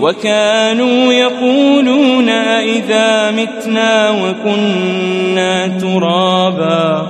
وكانوا يقولون إذا متنا وكنا ترابا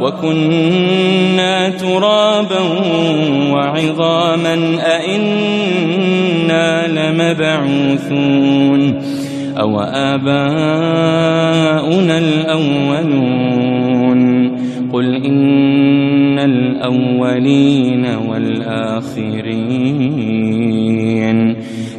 وكنا ترابا وعظاما أئنا لمبعوثون أو آباؤنا الأولون قل إن الأولين والآخرين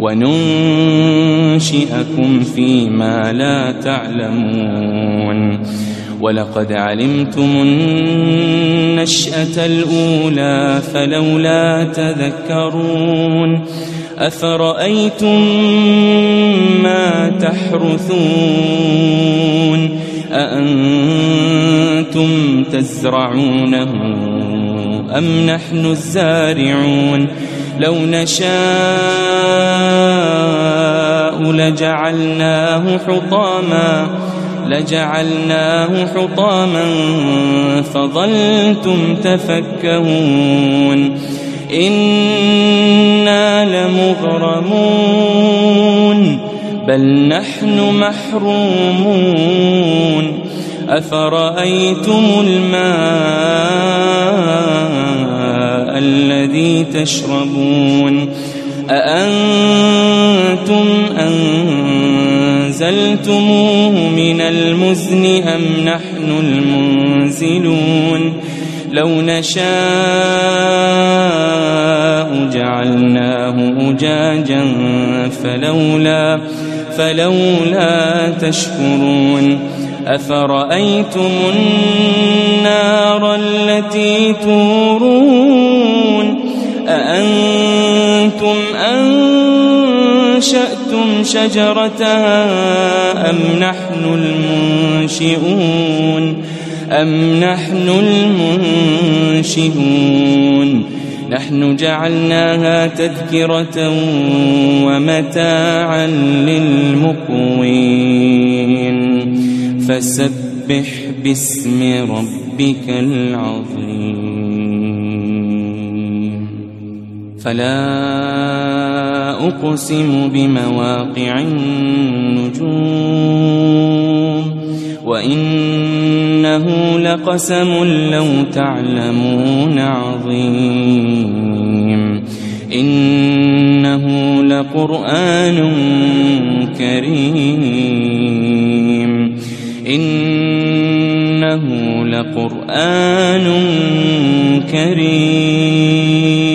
وننشئكم فيما لا تعلمون. ولقد علمتم النشأة الأولى فلولا تذكرون. أفرأيتم ما تحرثون؟ أأنتم تزرعونه أم نحن الزارعون؟ لو نشاء لجعلناه حطاما لجعلناه حطاما فظلتم تفكهون. إنا لمغرمون بل نحن محرومون. أفرأيتم الماء الذي تشربون؟ أأنتم أنزلتموه من المزن أم نحن المنزلون؟ لو نشاء جعلناه أجاجا فلولا فلولا تشكرون. أفرأيتم النار التي تورون؟ أأنتم أنشأتم شجرتها أم نحن المنشئون؟ أم نحن المنشئون؟ نحن جعلناها تذكرة ومتاعا للمقوين. فسبح باسم ربك العظيم. فلا أقسم بمواقع النجوم وإنه لقسم لو تعلمون عظيم إنه لقرآن كريم إنه لقرآن كريم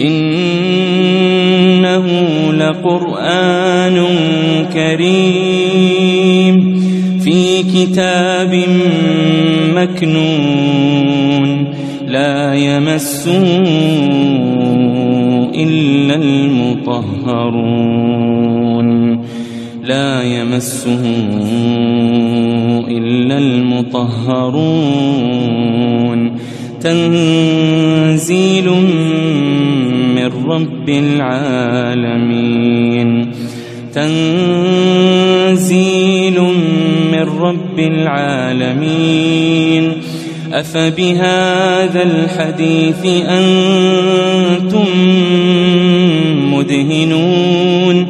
إنه لقرآن كريم في كتاب مكنون لا يمسه إلا المطهرون لا يمسه إلا المطهرون تنزيل من رب العالمين. تنزيل من رب العالمين. أفبهذا الحديث أنتم مدهنون.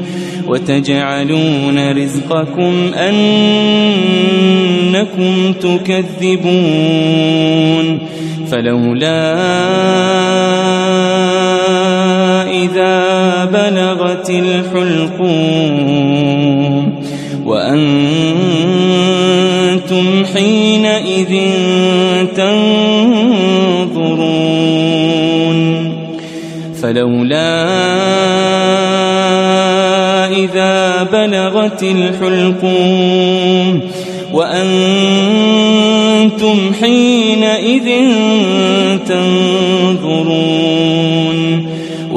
وتجعلون رزقكم أنكم تكذبون. فلولا الحلقوم. وأنتم حينئذ تنظرون. فلولا إذا بلغت الحلقوم. وأنتم حينئذ تنظرون.